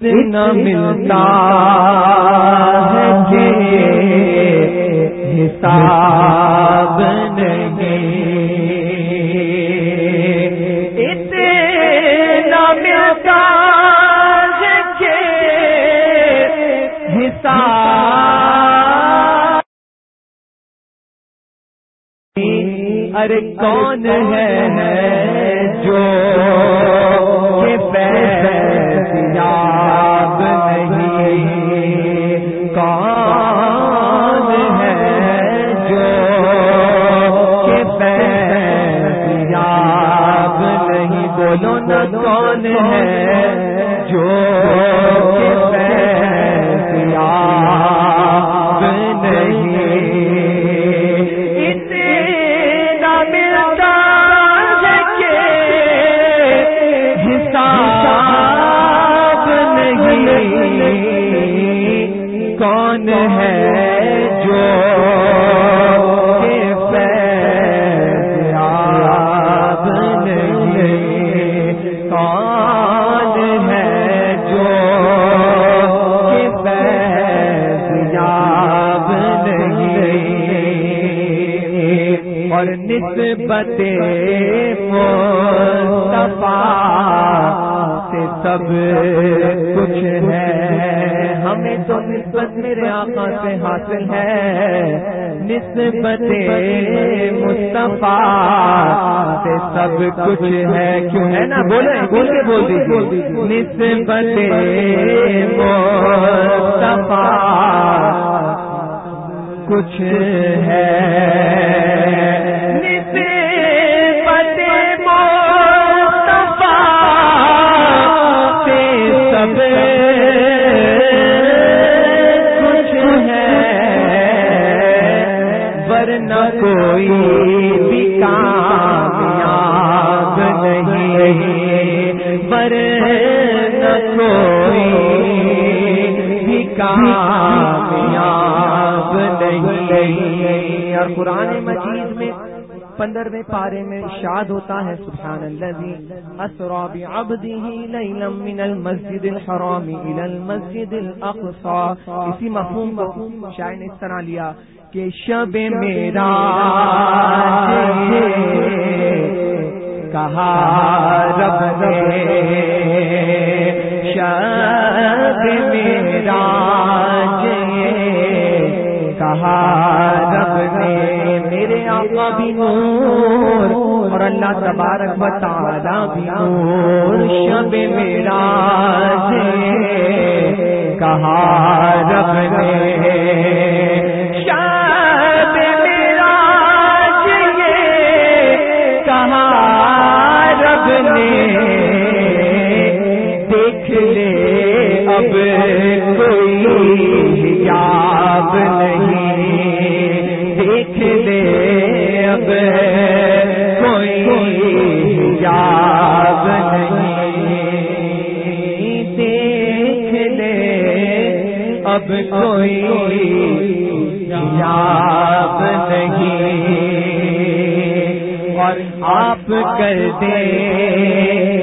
اتنا ملتا ہے کہ حساب نہیں۔ اتنا ملتا ہے کہ حساب ارے کون ہے جو کون ہے جو آپ کون ہے جو نہیں؟ اور نسبت مصطفیٰ سے سب کچھ ہے۔ ہمیں تو نسبت میرے آقا سے حاصل ہے۔ نسبت مصطفیٰ سے سب کچھ ہے۔ کیوں ہے نا؟ بولے بول کے بول دیجیے نسبت مصطفیٰ کچھ ہے۔ نہیں پر کوئی بھی کامیاب نہیں۔ اور قرآن مجید میں پندرہویں پارے میں شاد ہوتا ہے سبحان الذي اسرا بعبده ليلا من المسجد الحرام الى المسجد الاقصى اسی مفہوم کو شاعر نے اس طرح لیا کہ شب میرا کہا رب نے شب میرا کہا رب نے میرے آقا بھی نور اور اللہ تبارک بتا بھی نور شب میرا کہا رب نے اب کوئی یاب نہیں۔ دیکھ لے اب کوئی یاب نہیں۔ دیکھ لے اب کوئی یاب نہیں۔ اور آپ کر دے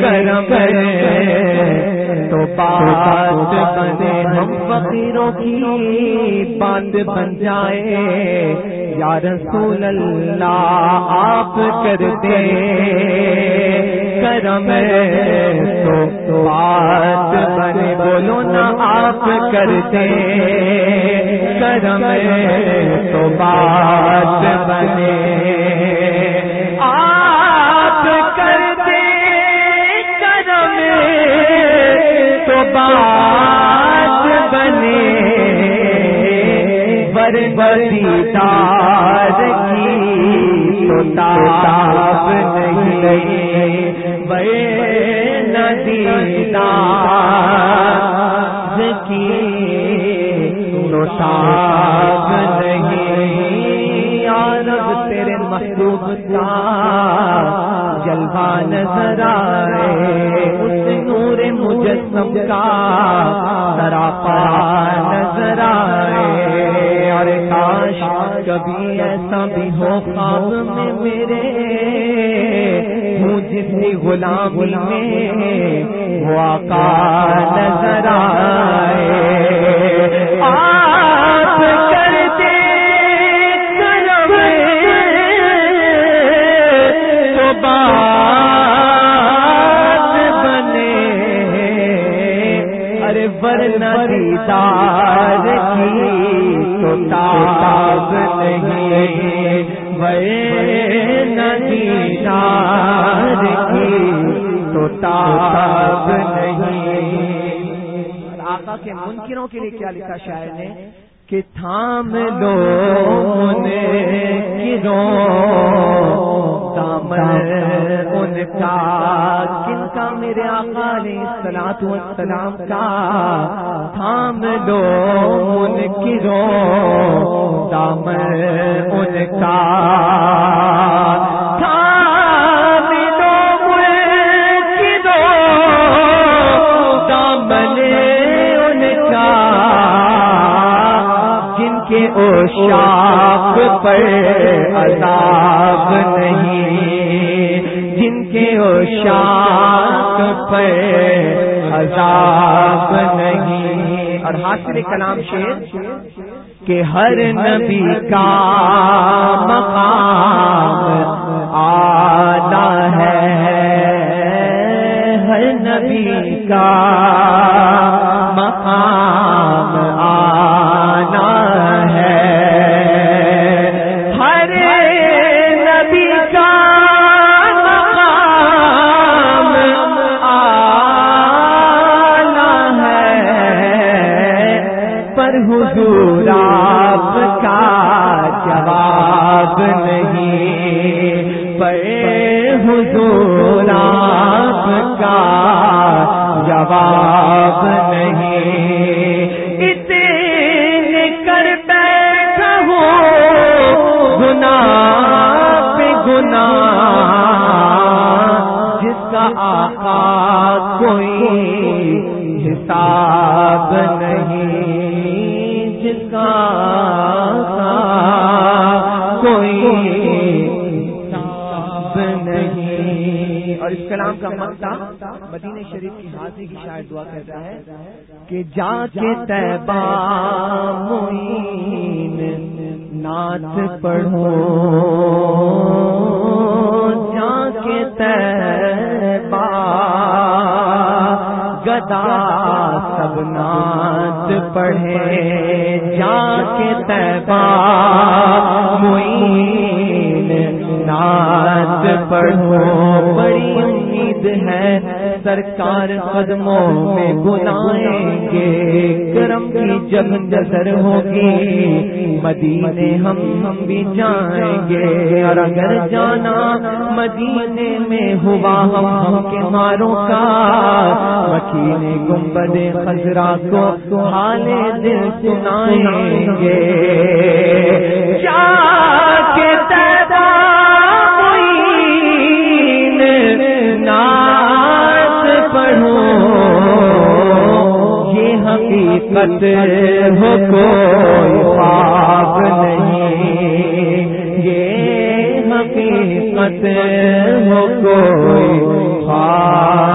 کرم تو بات بنے ہم فقیروں کی بات بن جائے۔ یا رسول اللہ، آپ کر دے کرم تو بات بنے بولو نا، آپ کر دے کرم تو بات بنے۔ بات بنے بر بری تار کی تو تاب نہیں بے ندی تار کی تو تاب جسم مجسم کا سراپا نظر آئے اور کاش کبھی ایسا بھی ہو خواب میں میرے۔ ہوں جس غلامی میں وہ آقا نظر آئے۔ کے منکروں کے لیے کیا لکھا شاعر نے؟ کہ تھام لو نے ان کا کن کا میرے آقا نے سلاد السلام کا؟ تھام لو ان کرو دام ان کا شاپ پر عذاب نہیں۔ جن کے او شاپ پر عذاب نہیں۔ اور حاصل کلام شیر کہ ہر نبی کا مقام آنا ہے۔ ہر نبی کا مقام حضور آپ کا جواب نہیں۔ پر حضور آپ کا جواب کا مقصد مدینہ شریف کی حاضری کی شاید دعا کرتا ہے کہ جا کے تیبا موین نعت پڑھو۔ جا کے تیبا گدا سب نعت پڑھے۔ جا کے تیبا امید ہے سرکار قدموں میں بلائیں گے۔ کرم کی جب نظر ہوگی۔ مدینے ہم ہم بھی جائیں گے۔ اور اگر جانا مدینے میں ہوا ہم ہم کے ماروں کا۔ مکین گنبد خزرا کو حال دل سنائیں گے۔ کے حقیقت ہو کوئی خواب نہیں۔ یہ حقیقت ہو کوئی خواب